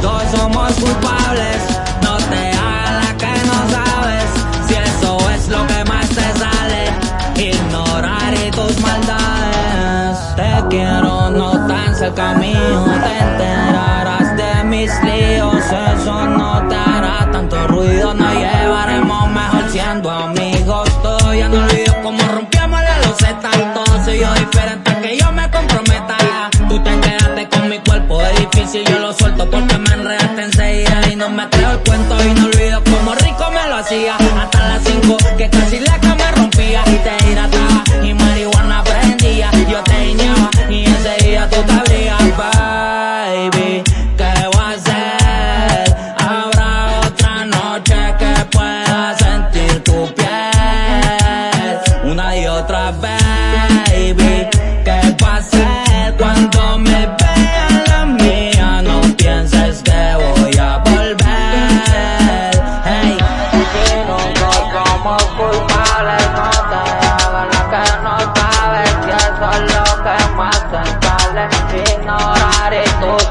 Todos somos culpables, no te hagas la que no sabes. Si eso es lo que más te sale, ignorar y tus maldades. Te quiero no tan cerca mío, te enterarás de mis líos, eso no te me el cuento y no olvido como rico me lo hacía. Hasta las 5 que casi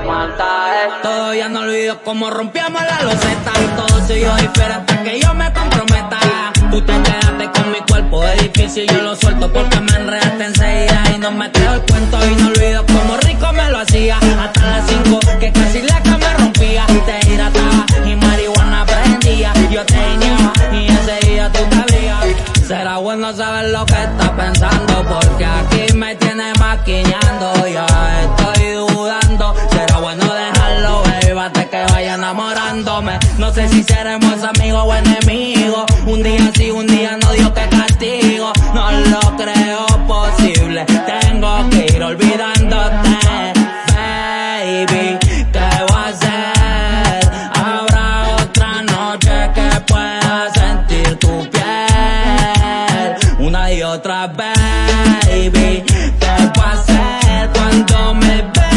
Maldades. Todo ya no olvido como rompíamos la loseta. Todo yo diferente que yo me comprometa. Tú te quedaste con mi cuerpo, es difícil, yo lo suelto porque me enredaste enseguida y no me creo el cuento y no olvido como rico me lo hacía. Hasta las 5 que casi la cama rompía. Te hidrataba y marihuana prendía. Yo te guiñaba y enseguida tú te abrías. Será bueno saber lo que estás pensando porque aquí me tienes maquillando. enamorándome. No sé si seremos amigos o enemigos. Un día sí, un día no, Dios que castigo. No lo creo posible. Tengo que ir olvidándote, baby. ¿Qué voy a hacer? Habrá otra noche que pueda sentir tu piel. Una y otra, baby. ¿Qué voy a hacer cuando me veas?